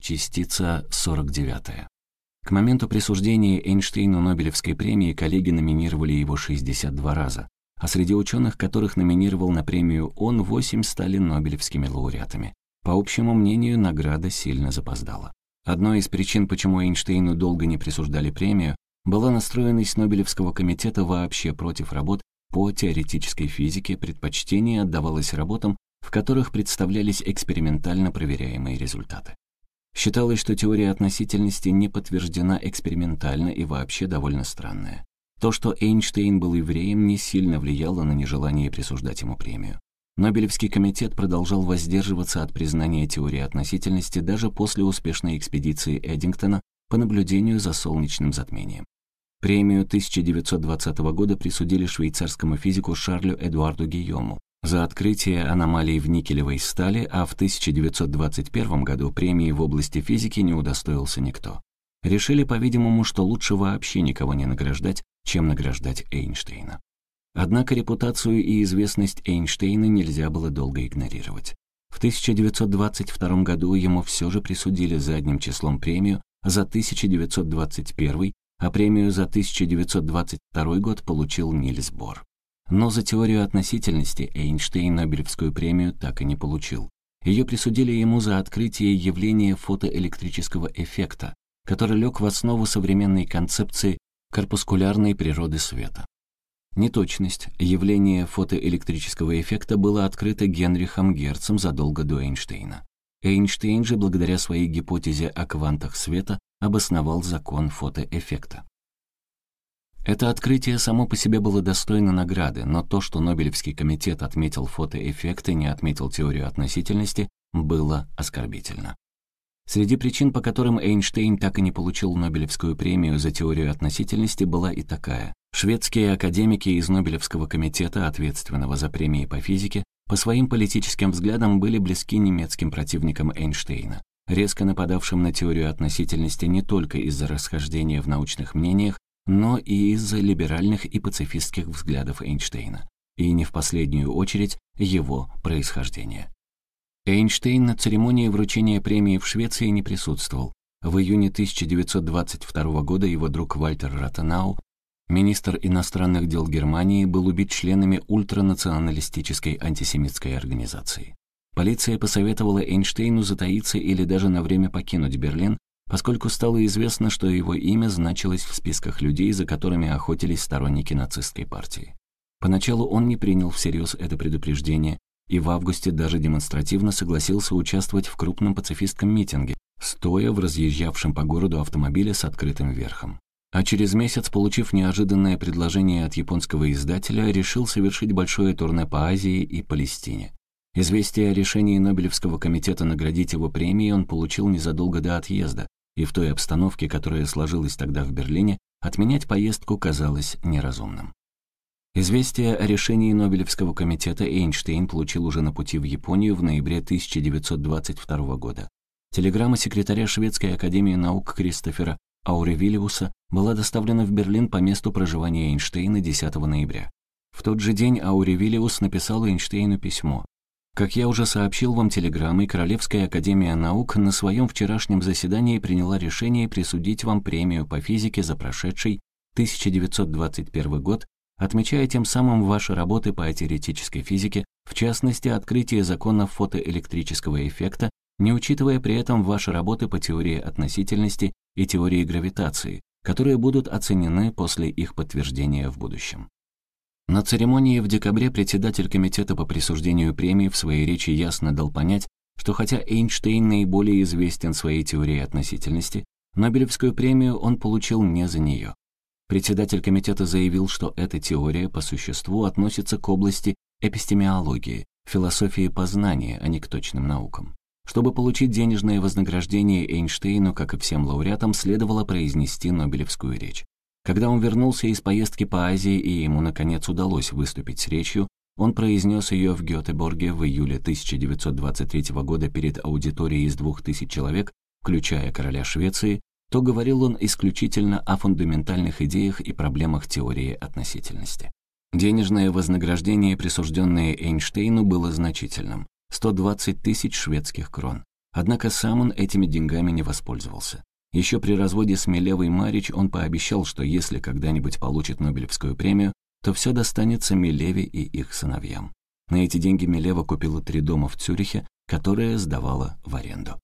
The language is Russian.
Частица 49. К моменту присуждения Эйнштейну Нобелевской премии коллеги номинировали его 62 раза, а среди ученых, которых номинировал на премию он, 8 стали Нобелевскими лауреатами. По общему мнению, награда сильно запоздала. Одной из причин, почему Эйнштейну долго не присуждали премию, была настроенность Нобелевского комитета вообще против работ по теоретической физике, предпочтение отдавалось работам, в которых представлялись экспериментально проверяемые результаты. Считалось, что теория относительности не подтверждена экспериментально и вообще довольно странная. То, что Эйнштейн был евреем, не сильно влияло на нежелание присуждать ему премию. Нобелевский комитет продолжал воздерживаться от признания теории относительности даже после успешной экспедиции Эддингтона по наблюдению за солнечным затмением. Премию 1920 года присудили швейцарскому физику Шарлю Эдуарду Гийому за открытие аномалий в никелевой стали, а в 1921 году премии в области физики не удостоился никто. Решили, по-видимому, что лучше вообще никого не награждать, чем награждать Эйнштейна. Однако репутацию и известность Эйнштейна нельзя было долго игнорировать. В 1922 году ему все же присудили задним числом премию за 1921 а премию за 1922 год получил Нильс Бор. Но за теорию относительности Эйнштейн Нобелевскую премию так и не получил. Ее присудили ему за открытие явления фотоэлектрического эффекта, который лег в основу современной концепции корпускулярной природы света. Неточность явления фотоэлектрического эффекта было открыто Генрихом Герцем задолго до Эйнштейна. Эйнштейн же, благодаря своей гипотезе о квантах света, обосновал закон фотоэффекта. Это открытие само по себе было достойно награды, но то, что Нобелевский комитет отметил фотоэффект и не отметил теорию относительности, было оскорбительно. Среди причин, по которым Эйнштейн так и не получил Нобелевскую премию за теорию относительности, была и такая. Шведские академики из Нобелевского комитета, ответственного за премии по физике, по своим политическим взглядам были близки немецким противникам Эйнштейна, резко нападавшим на теорию относительности не только из-за расхождения в научных мнениях, но и из-за либеральных и пацифистских взглядов Эйнштейна, и не в последнюю очередь его происхождения. Эйнштейн на церемонии вручения премии в Швеции не присутствовал. В июне 1922 года его друг Вальтер Ротенау Министр иностранных дел Германии был убит членами ультранационалистической антисемитской организации. Полиция посоветовала Эйнштейну затаиться или даже на время покинуть Берлин, поскольку стало известно, что его имя значилось в списках людей, за которыми охотились сторонники нацистской партии. Поначалу он не принял всерьез это предупреждение и в августе даже демонстративно согласился участвовать в крупном пацифистском митинге, стоя в разъезжавшем по городу автомобиле с открытым верхом а через месяц, получив неожиданное предложение от японского издателя, решил совершить большое турне по Азии и Палестине. Известие о решении Нобелевского комитета наградить его премией он получил незадолго до отъезда, и в той обстановке, которая сложилась тогда в Берлине, отменять поездку казалось неразумным. Известие о решении Нобелевского комитета Эйнштейн получил уже на пути в Японию в ноябре 1922 года. Телеграмма секретаря Шведской академии наук Кристофера Ауревилиуса была доставлена в Берлин по месту проживания Эйнштейна 10 ноября. В тот же день Ауревилиус написал Эйнштейну письмо. Как я уже сообщил вам телеграммой, Королевская академия наук на своем вчерашнем заседании приняла решение присудить вам премию по физике за прошедший 1921 год, отмечая тем самым ваши работы по теоретической физике, в частности, открытие законов фотоэлектрического эффекта, не учитывая при этом ваши работы по теории относительности и теории гравитации, которые будут оценены после их подтверждения в будущем. На церемонии в декабре председатель комитета по присуждению премии в своей речи ясно дал понять, что хотя Эйнштейн наиболее известен своей теорией относительности, Нобелевскую премию он получил не за нее. Председатель комитета заявил, что эта теория по существу относится к области эпистемиологии, философии познания, а не к точным наукам. Чтобы получить денежное вознаграждение Эйнштейну, как и всем лауреатам, следовало произнести Нобелевскую речь. Когда он вернулся из поездки по Азии и ему, наконец, удалось выступить с речью, он произнес ее в Гетеборге в июле 1923 года перед аудиторией из двух тысяч человек, включая короля Швеции, то говорил он исключительно о фундаментальных идеях и проблемах теории относительности. Денежное вознаграждение, присужденное Эйнштейну, было значительным. 120 тысяч шведских крон. Однако сам он этими деньгами не воспользовался. Еще при разводе с Милевой Марич он пообещал, что если когда-нибудь получит Нобелевскую премию, то все достанется Милеве и их сыновьям. На эти деньги Милева купила три дома в Цюрихе, которые сдавала в аренду.